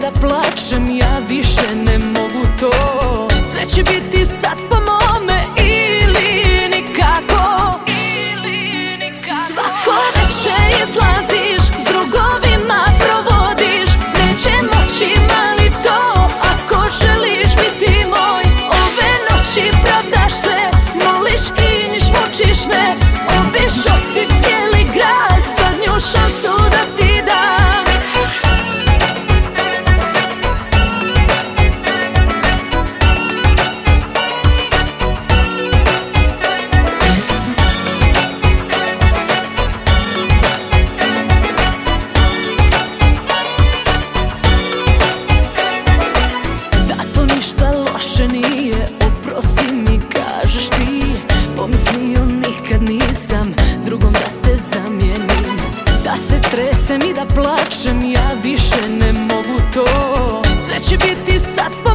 da plačem Ja više ne mogu to. Sve će biti sad po loše nije Oprosti mi kažeš ti. Pomislio nikad nisam Drugom da te zamijenim. Da se tresem i da plačem Ja više ne mogu to. Sve će biti sad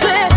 say